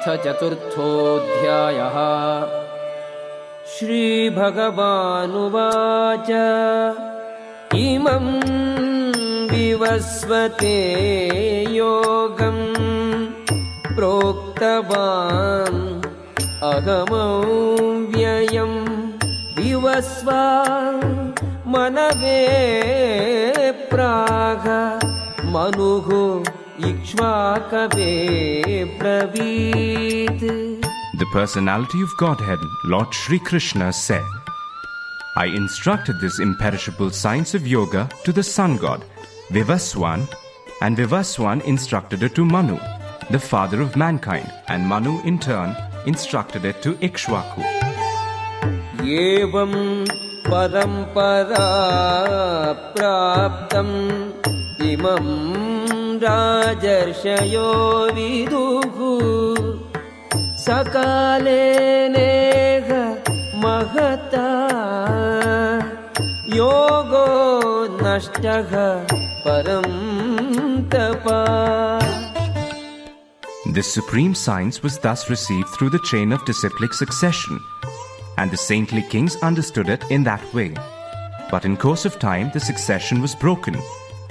अथ चतुर्थोऽध्यायः। श्रीभगवानुवाच। इमं विवस्वते योगम् प्रोक्तवान् अगमव्ययम् विवस्वा मनवे प्राग मनुः The personality of Godhead, Lord Sri Krishna, said, I instructed this imperishable science of yoga to the sun god, Vivaswan, and Vivaswan instructed it to Manu, the father of mankind, and Manu in turn instructed it to Ikshvaku. एवं परम्परा प्राप्तम् इमं राजर्षयो विदुः सकाले नेह महता योगो नष्टः परं तपा This supreme science was thus received through the chain of disciplic succession, and the saintly kings understood it in that way. But in course of time, the succession was broken,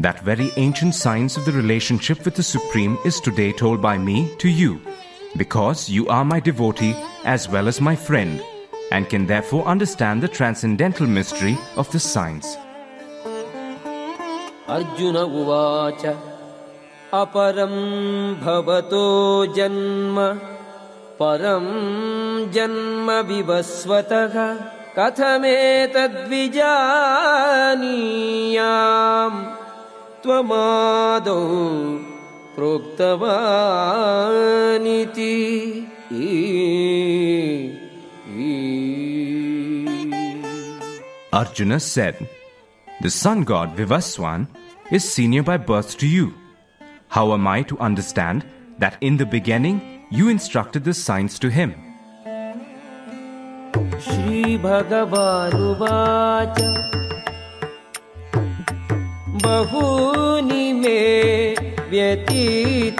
That very ancient science of the relationship with the Supreme is today told by me to you, because you are my devotee as well as my friend, and can therefore understand the transcendental mystery of the science. Arjuna Uvacha Aparam Bhavato Janma Param Janma Vivasvataha Kathametadvijaniyam त्वमादौ प्रोक्तवानिति Arjuna said, The sun god Vivaswan is senior by birth to you. How am I to understand that in the beginning you instructed this science to him? श्रीभगवानुवाच बहूनि मे व्यतीतानि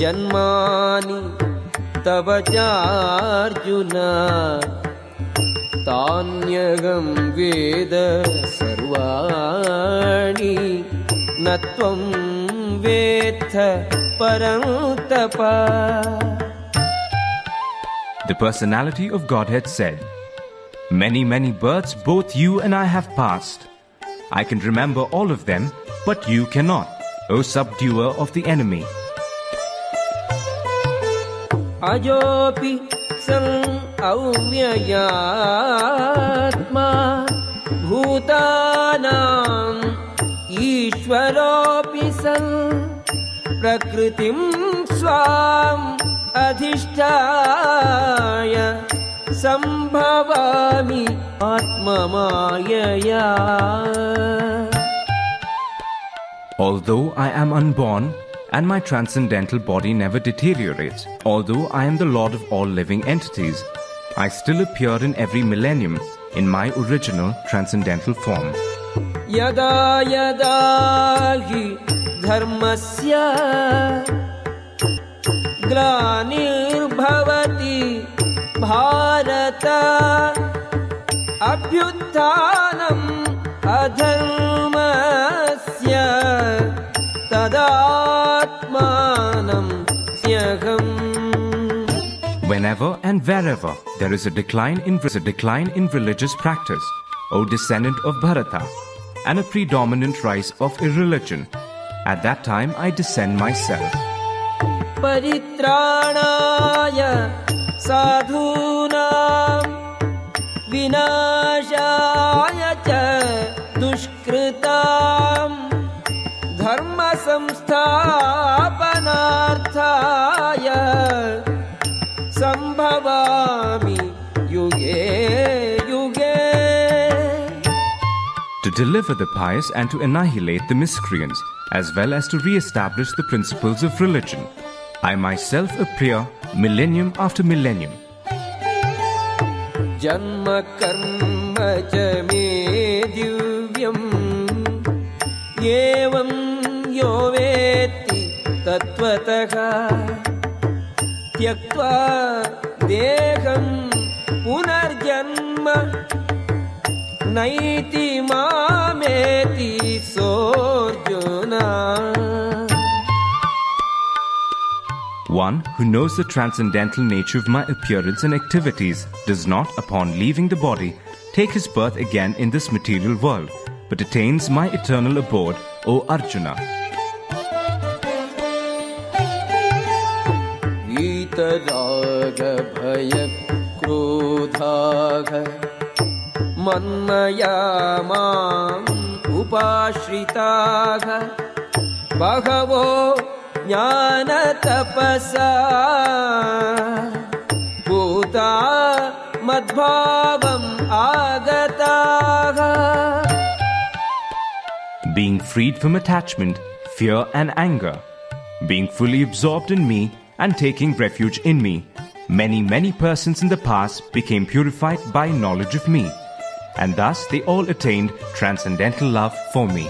जन्मानि तव चार्जुन तान्यगं वेद सर्वाणि न त्वं वेत्थ परं तप The personality of Godhead said, Many, many births both you and I have passed. I can remember all of them, but you cannot, O subduer of the enemy. अजोऽपि सन् औव्ययात्मा भूतानाम् ईश्वरोऽपि सन् प्रकृतिं स्वाम् अधिष्ठाय सम्भवामि आत्ममायया Although I am unborn, and my transcendental body never deteriorates, although I am the Lord of all living entities, I still appear in every millennium in my original transcendental form. यदा यदा हि धर्मस्य ग्लानिर्भवति Bharat अभ्युत्थानम् अधर्मस्य तदात्मानं स्यहम् Whenever and wherever there is a decline in a decline in religious practice, O descendant of Bharata, and a predominant rise of irreligion, at that time I descend myself. परित्राणाय साधूनां विनाशाय च दुष्कृतां धर्मस्य संस्थापनार्थाय सम्भवामि युगे युगे to deliver the pious and to annihilate the miscreants, as well as to re-establish the principles of religion. I myself appear millennium after millennium. जन्म कर्म च मे दिव्यम् एवं यो वेत्ति तत्त्वतः। त्यक्त्वा देहं पुनर्जन्म नैति मामेति सोऽर्जुना One who knows the transcendental nature of my appearance and activities does not, upon leaving the body, take his birth again in this material world, but attains my eternal abode, O Arjuna. वीतरागभयक्रोधाः मन्मया माम् उपाश्रिताः बहवो ज्ञानतपसा भूता मद्भावम् आगताः being freed from attachment, fear, and anger, being fully absorbed in me and taking refuge in me. Many, many persons in the past became purified by knowledge of me, and thus they all attained transcendental love for me.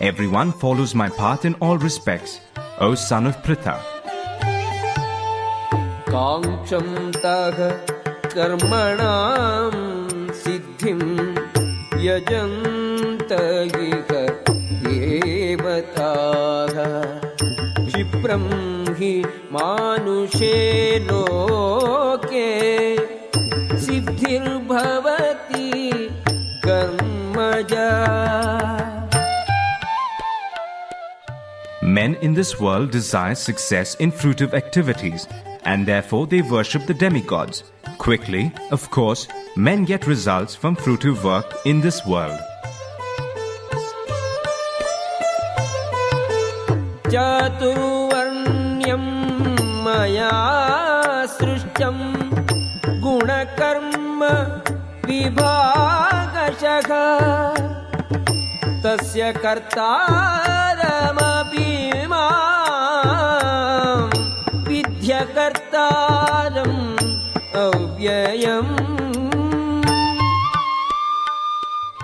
Everyone follows my path in all respects, O son of Pritha. काङ्क्षन्तः कर्मणां सिद्धिं यजन्त इह देवताः क्षिप्रं हि मानुषे लोके सिद्धिर्भवति कर्मजा Men in this world desire success in fruitive activities, and therefore they worship the demigods. Quickly, of course, men get results from fruitive work in this world. चातुर्वर्ण्यं मया सृष्टं गुणकर्म विभागशः तस्य कर्तारमपि मां विद्यकर्तारम् अव्ययम्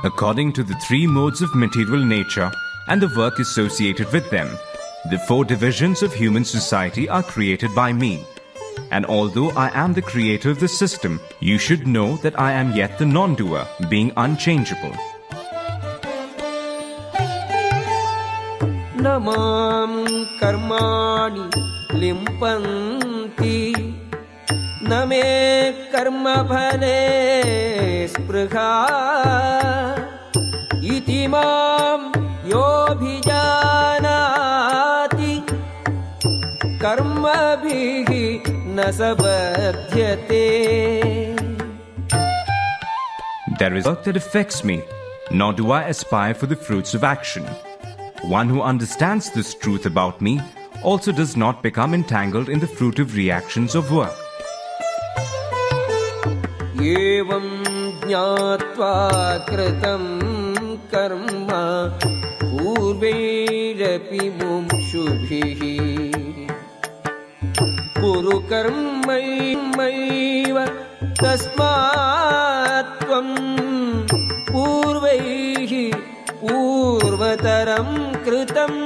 According to the three modes of material nature and the work associated with them, the four divisions of human society are created by me. And although I am the creator of the system, you should know that I am yet the non doer, being unchangeable. न मां कर्माणि लिम्पन्ति न मे कर्मफले स्पृहा इति माँ योऽभिजानाति कर्मभिः न स बध्यते There is work that affects me, nor do I aspire for the fruits of action. One who understands this truth about me also does not become entangled in the fruitive reactions of work. एवं ज्ञात्वा कृतं कर्म पूर्वैरपि मुमुक्षुभिः कुरु कर्मैव तस्मात् त्वं पूर्वैः पूर्वतरं कृतम्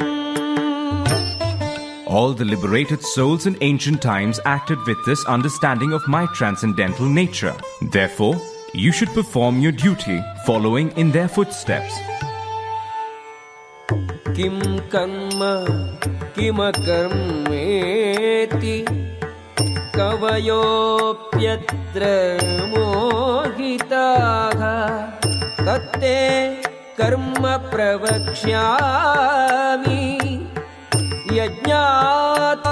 All the liberated souls in ancient times acted with this understanding of my transcendental nature. Therefore, you should perform your duty following in their footsteps. किं कर्म किमकर्मेति कवयोऽप्यत्र मोहिताः तत्ते कर्म प्रवक्ष्यामि यज्ञात्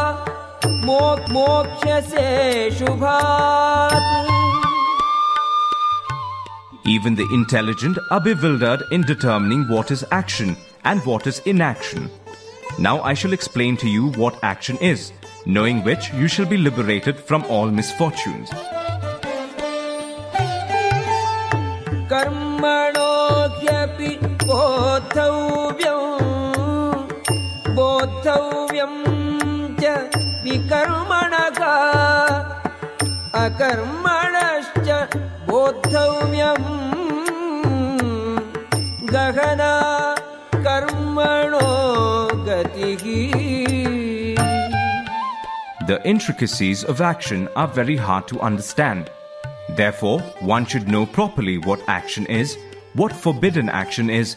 मोक् मोक्ष्यसे शुभात् Even the intelligent are bewildered in determining what is action and what is inaction. Now I shall explain to you what action is, knowing which you shall be liberated from all misfortunes. कर्मणो ह्यपि बोद्धव्यम् बोद्धव्यम् च विकर्मणः अकर्मणश्च बोद्धव्यम् गहना कर्मणो गतिः The intricacies of action are very hard to understand. Therefore, one should know properly what action is, what forbidden action is,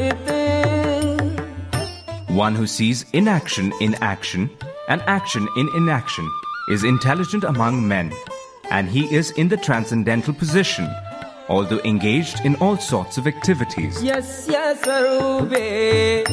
one who sees inaction in action and action in inaction is intelligent among men, and he is in the transcendental position, although engaged in all sorts of activities. Yasya sarube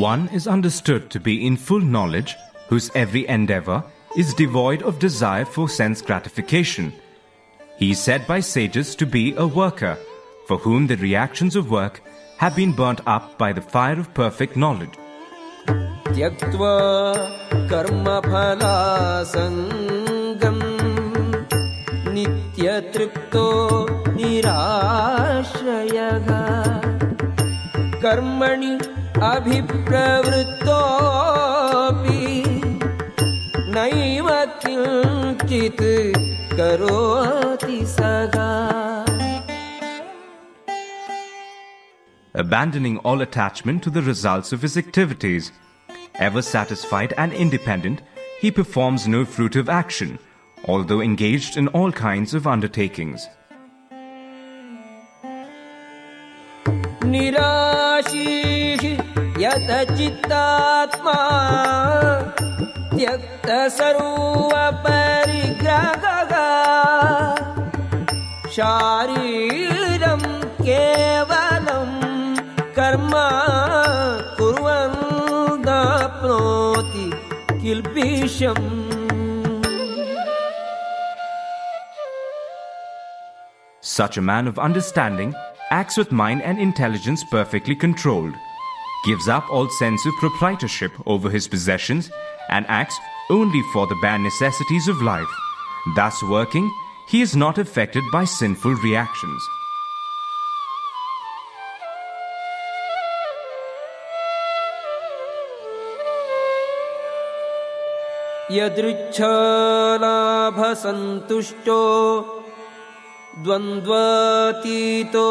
One is understood to be in full knowledge, whose every endeavor is devoid of desire for sense gratification. He is said by sages to be a worker, for whom the reactions of work have been burnt up by the fire of perfect knowledge. त्यक्त्वा कर्मफलासङ्गम् नित्यतृप्तो निराश्रयः कर्मणि अभिप्रवृत्तोऽपि नैव किञ्चित् करोति सगा abandoning all attachment to the results of his activities. Ever satisfied and independent, he performs no fruitive action, although engaged in all kinds of undertakings. निराशीः यतचित्तात्मा त्यक्तसर्वपरिग्रहः शारीरं केवलं कर्म कुर्वन् नाप्नोति किल्बिषम् Such a man of understanding acts with mind and intelligence perfectly controlled, gives up all sense of proprietorship over his possessions, and acts only for the bare necessities of life. Thus working, he is not affected by sinful reactions. यदृच्छलाभसन्तुष्टो द्वन्द्वातीतो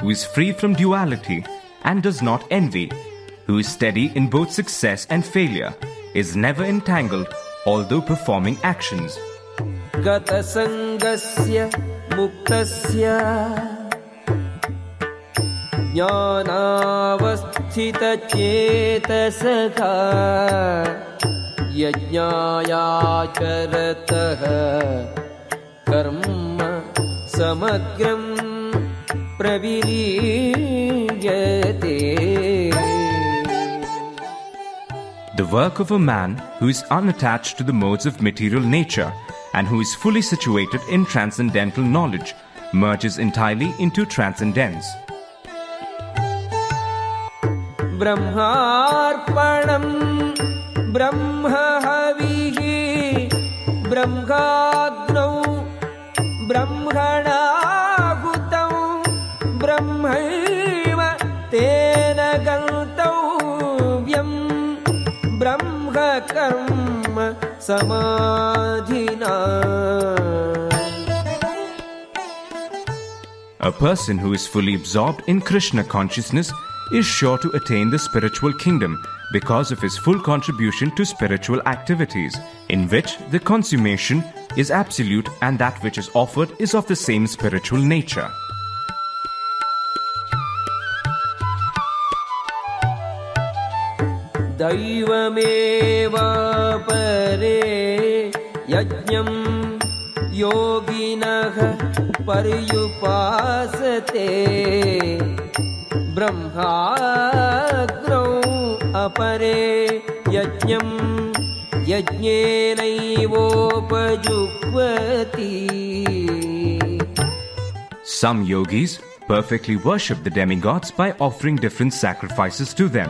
who is free from duality and does not envy, who is steady in both success and failure, is never entangled although performing actions. गतसङ्गस्य मुक्तस्य ज्ञानावस्थितचेतसखा यज्ञायाचरतः कर्म समग्रं प्रविलीयते The work of a man who is unattached to the modes of material nature and who is fully situated in transcendental knowledge merges entirely into transcendence. ब्रह्मार्पणम् ब्रह्महविः ब्रह्माग्नौ ब्रह्मणाहुतौ समाधिना A person who is fully absorbed in Krishna consciousness is sure to attain the spiritual kingdom because of his full contribution to spiritual activities, in which the consummation is absolute and that which is offered is of the same spiritual nature. दैवमेवापरे यज्ञं योगिनः पर्युपासते ब्रह्माग्रौ अपरे यज्ञं Some yogis perfectly worship the demigods by offering different sacrifices to them,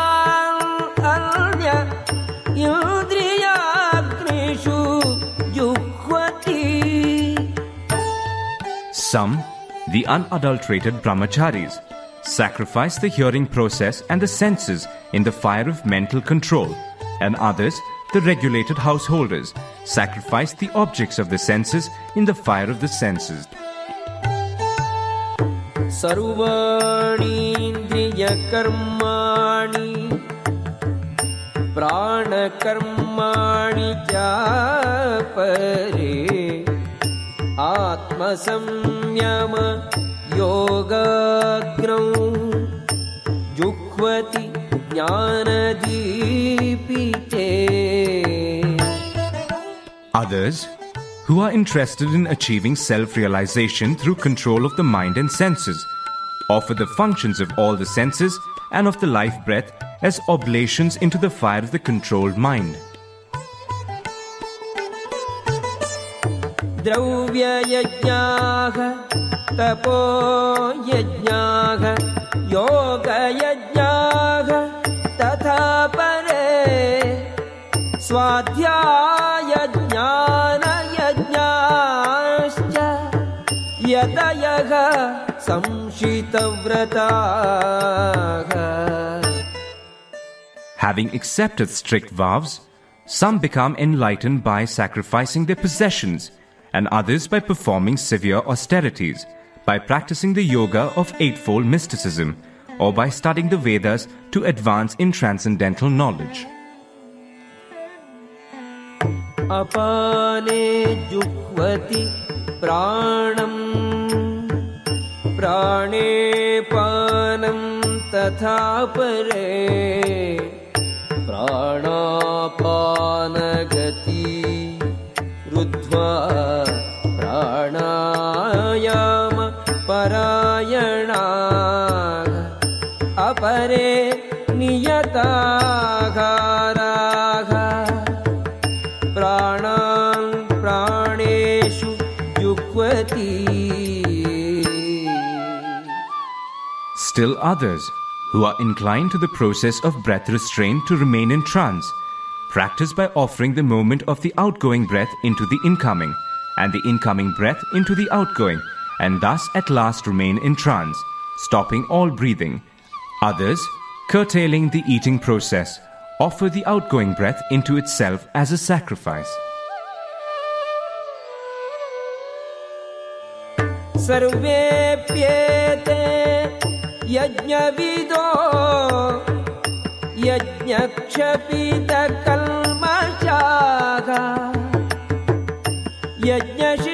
Some, the unadulterated brahmacharis, sacrifice the hearing process and the senses in the fire of mental control, and others, the regulated householders, sacrifice the objects of the senses in the fire of the senses. सर्वाणीन्द्रियकर्माणि प्राणकर्माणि चापरे आत्मसंयम योगाग्रौ जुह्वति ज्ञानदीपिते Others, who are interested in achieving self realization through control of the mind and senses, offer the functions of all the senses and of the life breath as oblations into the fire of the controlled mind. द्रव्ययज्ञाः तपोयज्ञाः योगयज्ञाः तथा परे स्वाध्यायज्ञानयज्ञाश्च यतयः संशितव्रताः Having accepted strict vows, some become enlightened by sacrificing their possessions, and others by performing severe austerities, by practicing the yoga of eightfold mysticism, or by studying the Vedas to advance in transcendental knowledge. अपाने जुह्वति प्राणम् प्राणे पानं तथा परे प्राणापानगति रुद्ध्वा Still others, who are inclined to the process of breath restraint to remain in trance, practice by offering the moment of the outgoing breath into the incoming, and the incoming breath into the outgoing, and thus at last remain in trance, stopping all breathing. Others, curtailing the eating process, offer the outgoing breath into itself as a sacrifice. यज्ञशि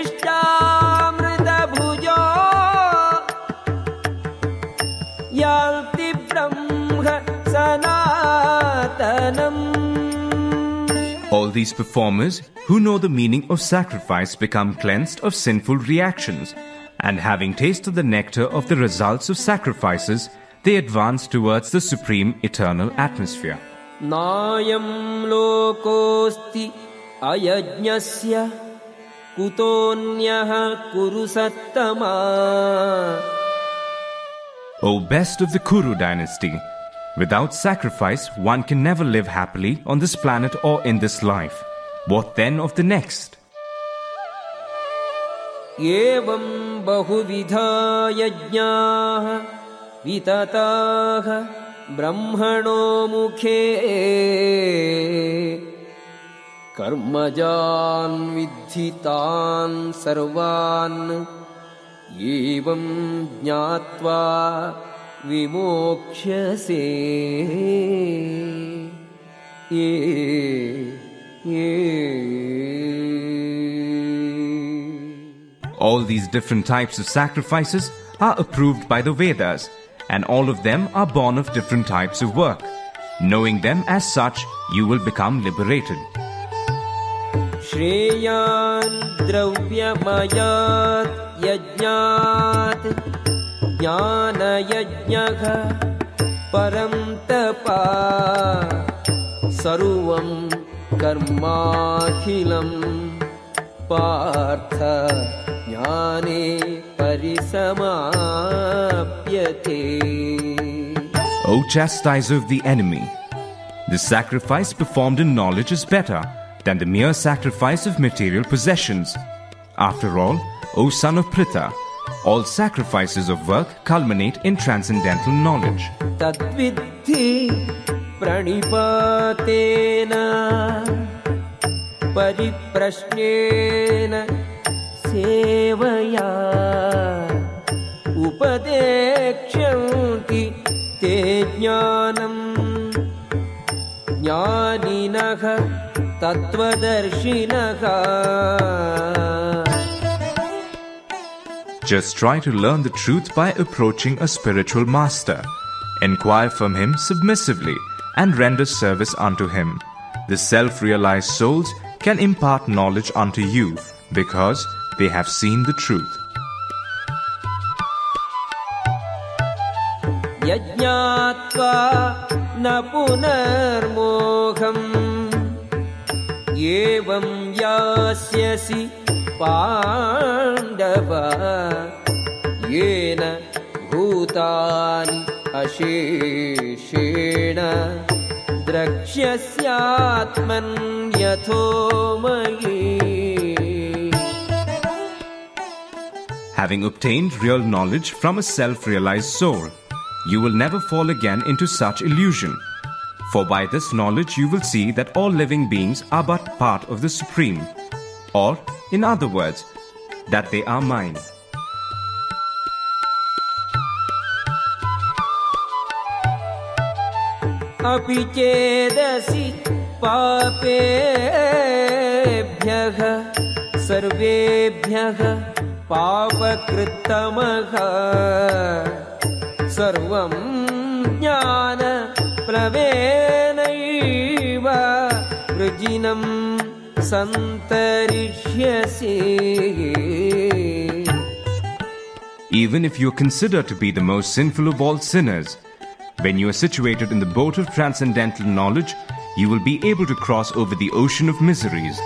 these performers who know the meaning of sacrifice become cleansed of sinful reactions, and having tasted the nectar of the results of sacrifices, they advance towards the supreme eternal atmosphere. नायं लोकोऽस्ति अयज्ञस्य कुतोऽन्यः कुरु सत्तमा O best of the Kuru dynasty, without sacrifice one can never live happily on this planet or in this life. What then of the next? एवं बहुविधा यज्ञाः वितताः ब्रह्मणो मुखे कर्मजान् विद्धितान् सर्वान् एवं ज्ञात्वा विमोक्ष्यसे ये All these different types of sacrifices are approved by the Vedas, and all of them are born of different types of work. Knowing them as such, you will become liberated. श्रेयान् द्रव्यमयात् यज्ञात् ज्ञानयज्ञः परं तपा सर्वं कर्माखिलं पार्थ ज्ञाने परिसमाप्यते O chastiser of the enemy, the sacrifice performed in knowledge is better than the mere sacrifice of material possessions. After all, O son of Pritha, all sacrifices of work culminate in transcendental knowledge. तद्विद्धि प्रणिपातेन परिप्रश्नेन सेवया उपदेक्ष्यन्ति ते ज्ञानम् ज्ञानिनः तत्त्वदर्शिनः Just try to learn the truth by approaching a spiritual master. Inquire from him submissively and render service unto him. The self realized souls can impart knowledge unto you because they have seen the truth. यज्ञात्वा न पुनर्मोहम् एवं यास्यसि पाण्डव येन भूतानि अशेषेण द्रक्ष्यस्यात्मन् यथो मयि Having obtained real knowledge from a self realized soul, you will never fall again into such illusion. For by this knowledge you will see that all living beings are but part of the Supreme, or, in other words, that they are mine. अपि चेदसि पापेभ्यः सर्वेभ्यः पापकृत्तमः सर्वं ज्ञानप्लवेनैव वृजिनं सन्तरिष्यसि Even if you are considered to be the most sinful of all sinners, when you are situated in the boat of transcendental knowledge, you will be able to cross over the ocean of miseries.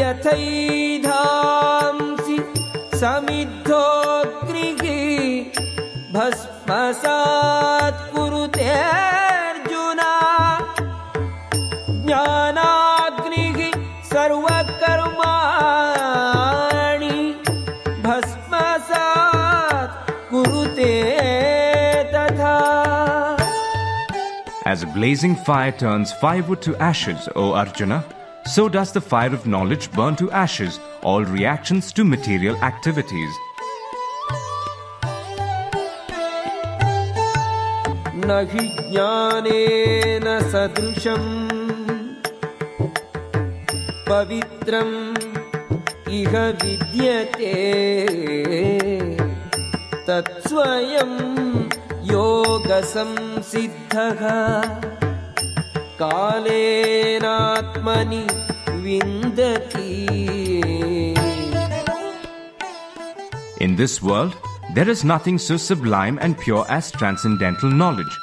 यथैधांसि समिद्धोऽग्निः भस्मसात् कुरुते blazing fire turns firewood to ashes, O Arjuna, so does the fire of knowledge burn to ashes all reactions to material activities. न हि ज्ञानेन सदृशम् पवित्रम् इह विद्यते तत्स्वयम् योगसंसिद्धः कालेनात्मनि विन्दति In this world, there is nothing so sublime and pure as transcendental knowledge.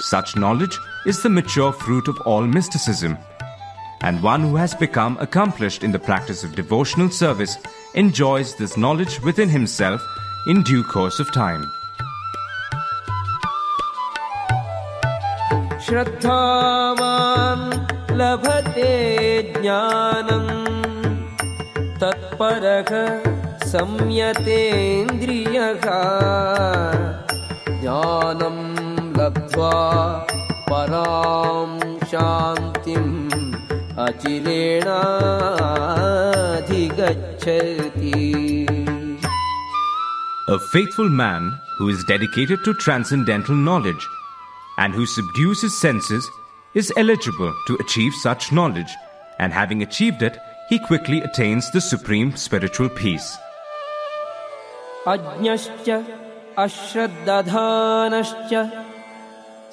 Such knowledge is the mature fruit of all mysticism. And one who has become accomplished in the practice of devotional service enjoys this knowledge within himself in due course of time. श्रद्धावान् लभते ज्ञानम्। तत्परः संयतेन्द्रियः। ज्ञानं लब्ध्वा परां शान्तिम् अचिरेणाधिगच्छति। A faithful man who is dedicated to transcendental knowledge and who subdues his senses is eligible to achieve such knowledge, and having achieved it, he quickly attains the supreme spiritual peace. अज्ञश्च अश्रद्दधानश्च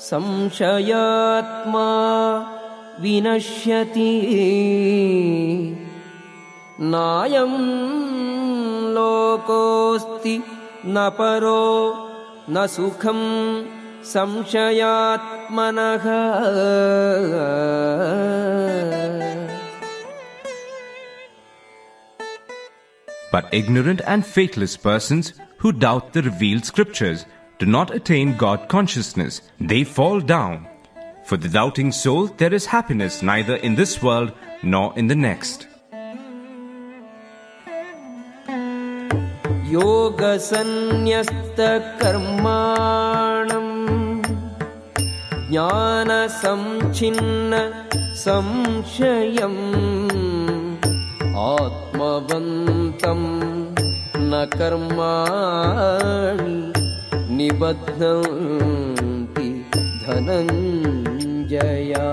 संशयात्मा विनश्यति नायं लोकोऽस्ति न परो न सुखं संशयात्मनः But ignorant and faithless persons who doubt the revealed scriptures do not attain God consciousness. They fall down. For the doubting soul, there is happiness neither in this world nor in the next. योगसन्न्यस्तकर्माणम् ज्ञानसंच्छिन्न संशयम् आत्मवन्तं न कर्माणि निबध्नन्ति Dhananjaya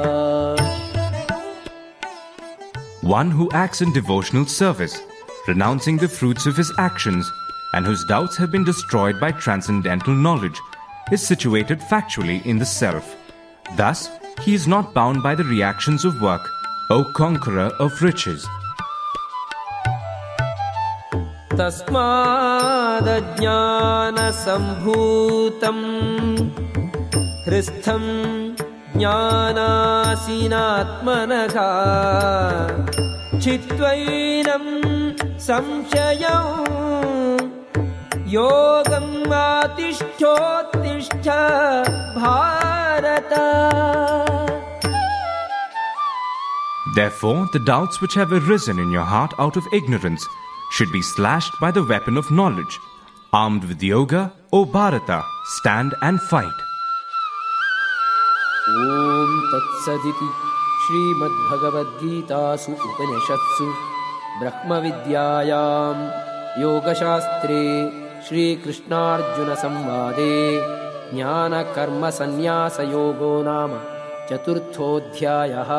One who acts in devotional service, renouncing the fruits of his actions, and whose doubts have been destroyed by transcendental knowledge, is situated factually in the self. Thus, he is not bound by the reactions of work, O conqueror of riches. तस्मादज्ञानसम्भूतम् हृस्थं ज्ञानासीनात्मनः चित्वैनं संशयौ योगम् आतिष्ठोत्तिष्ठ Bharat Therefore, the doubts which have arisen in your heart out of ignorance should be slashed by the weapon of knowledge. Armed with yoga, O Bharata, stand and fight. ॐ तत्सदिति श्रीमद्भगवद्गीतासु उपनिषत्सु ब्रह्मविद्यायां योगशास्त्रे श्रीकृष्णार्जुनसंवादे ज्ञानकर्मसन्न्यासयोगो नाम चतुर्थोऽध्यायः